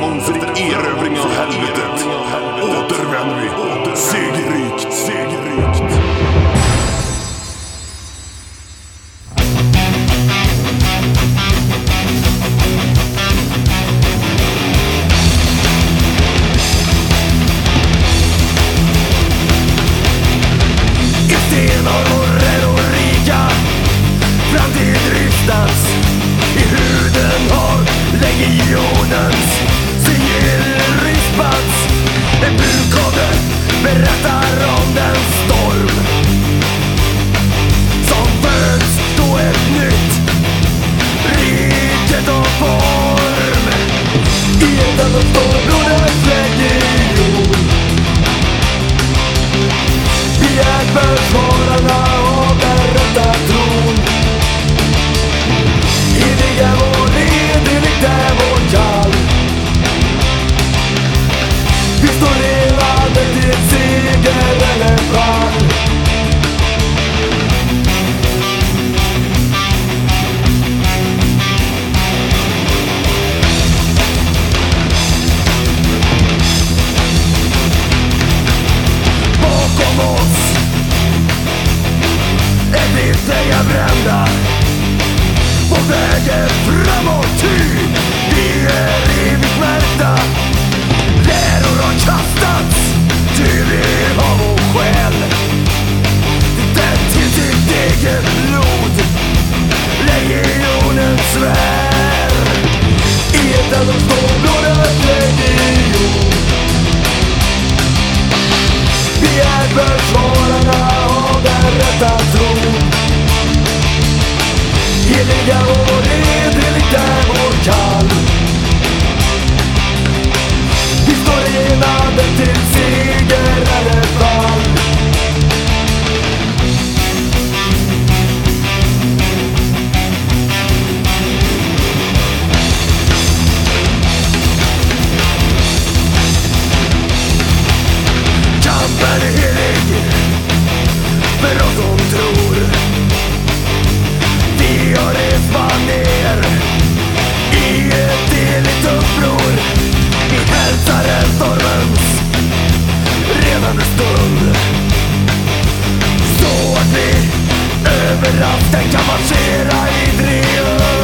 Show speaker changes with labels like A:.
A: framgångsrik erövring av helvetet. Återvänder vi. Segerrikt, segerrikt.
B: Diamo l'indirità mondiale Pistolina del Tizi försvararna av den rätta tron. Heliga vår ed, är vår kall. för oss som tror. Vi har rest ner i ett heligt uppror. Vi hälsar en stormens renande stund. Så att vi över raften kan marschera i drevet